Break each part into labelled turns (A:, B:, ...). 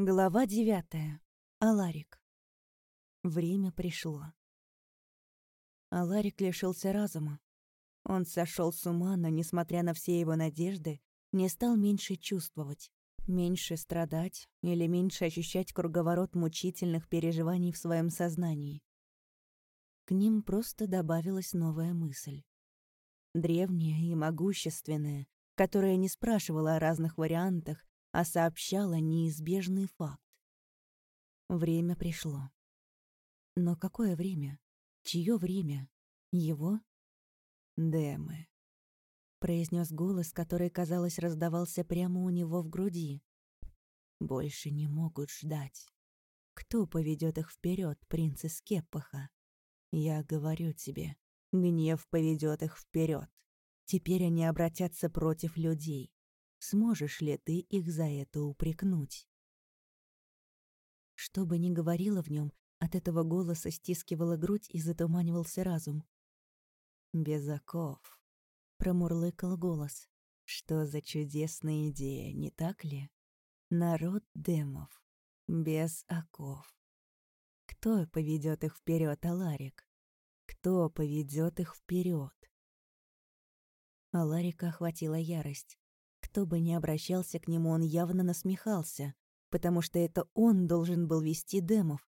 A: Глава девятая. Аларик. Время пришло. Аларик лишился разума. Он сошел с ума, но, несмотря на все его надежды, не стал меньше чувствовать, меньше страдать или меньше ощущать круговорот мучительных переживаний в своем сознании. К ним просто добавилась новая мысль. Древняя и могущественная, которая не спрашивала о разных вариантах, а сообщала неизбежный факт. Время пришло. Но какое время? Чье время? Его? Демы. Произнес голос, который, казалось, раздавался прямо у него в груди. Больше не могут ждать. Кто поведет их вперед, принц из Кеппаха? Я говорю тебе, гнев поведет их вперед. Теперь они обратятся против людей. Сможешь ли ты их за это упрекнуть? Что бы ни говорило в нем, от этого голоса стискивала грудь и затуманивался разум. «Без оков», — промурлыкал голос. «Что за чудесная идея, не так ли? Народ демов, без оков. Кто поведет их вперед, Аларик? Кто поведет их вперед? Аларика охватила ярость. Кто бы ни обращался к нему, он явно насмехался, потому что это он должен был вести демов.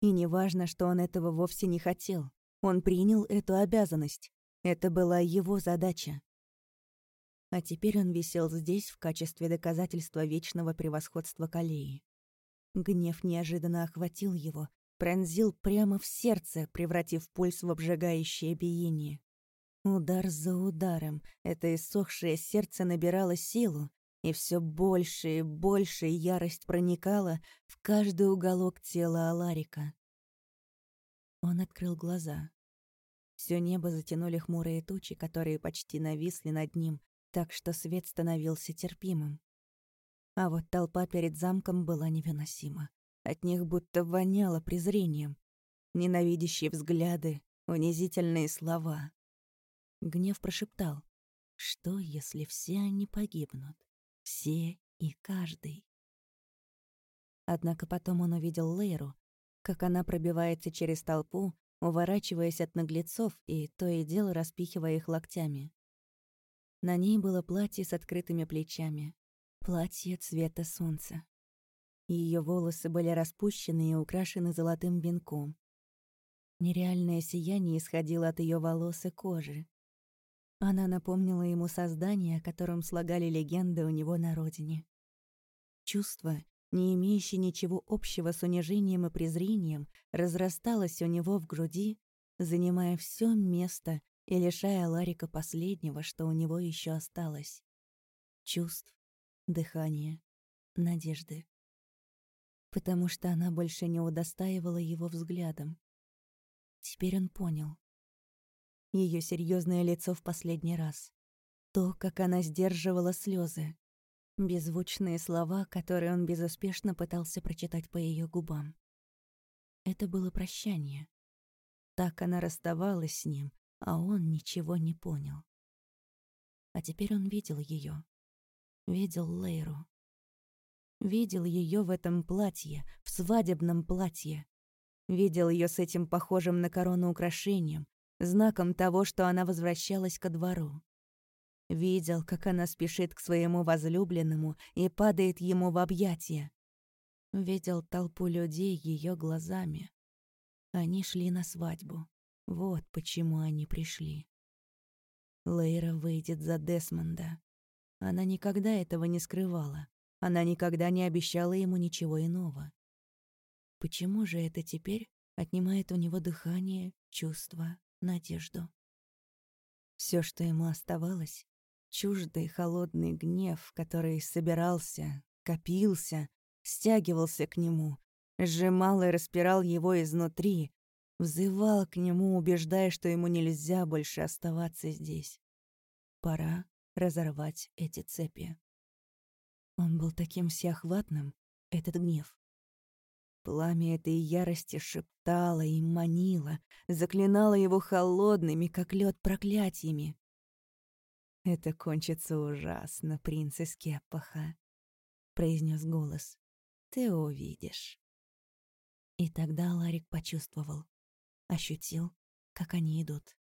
A: И неважно, что он этого вовсе не хотел. Он принял эту обязанность. Это была его задача. А теперь он висел здесь в качестве доказательства вечного превосходства Калеи. Гнев неожиданно охватил его, пронзил прямо в сердце, превратив пульс в обжигающее биение. Удар за ударом это иссохшее сердце набирало силу, и все больше и больше ярость проникала в каждый уголок тела Аларика. Он открыл глаза. Все небо затянули хмурые тучи, которые почти нависли над ним, так что свет становился терпимым. А вот толпа перед замком была невыносима. От них будто воняло презрением. Ненавидящие взгляды, унизительные слова. Гнев прошептал. Что, если все они погибнут? Все и каждый. Однако потом он увидел Лейру, как она пробивается через толпу, уворачиваясь от наглецов и то и дело распихивая их локтями. На ней было платье с открытыми плечами, платье цвета солнца. Ее волосы были распущены и украшены золотым венком. Нереальное сияние исходило от ее волос и кожи. Она напомнила ему создание, о котором слагали легенды у него на родине. Чувство, не имеющее ничего общего с унижением и презрением, разрасталось у него в груди, занимая все место и лишая Ларика последнего, что у него еще осталось. Чувств, дыхания, надежды. Потому что она больше не удостаивала его взглядом. Теперь он понял ее серьезное лицо в последний раз. То, как она сдерживала слезы. Беззвучные слова, которые он безуспешно пытался прочитать по ее губам. Это было прощание. Так она расставалась с ним, а он ничего не понял. А теперь он видел ее, Видел Лейру. Видел ее в этом платье, в свадебном платье. Видел ее с этим похожим на корону украшением, знаком того, что она возвращалась ко двору. Видел, как она спешит к своему возлюбленному и падает ему в объятия. Видел толпу людей ее глазами. Они шли на свадьбу. Вот почему они пришли. Лейра выйдет за Десмонда. Она никогда этого не скрывала. Она никогда не обещала ему ничего иного. Почему же это теперь отнимает у него дыхание, чувства, надежду. Все, что ему оставалось, чуждый холодный гнев, который собирался, копился, стягивался к нему, сжимал и распирал его изнутри, взывал к нему, убеждая, что ему нельзя больше оставаться здесь. Пора разорвать эти цепи. Он был таким всеохватным, этот гнев, Пламя этой ярости шептало и манило, заклинало его холодными, как лед, проклятиями. «Это кончится ужасно, принц из Кеппаха», — произнес голос. ты увидишь. И тогда Ларик почувствовал, ощутил, как они идут.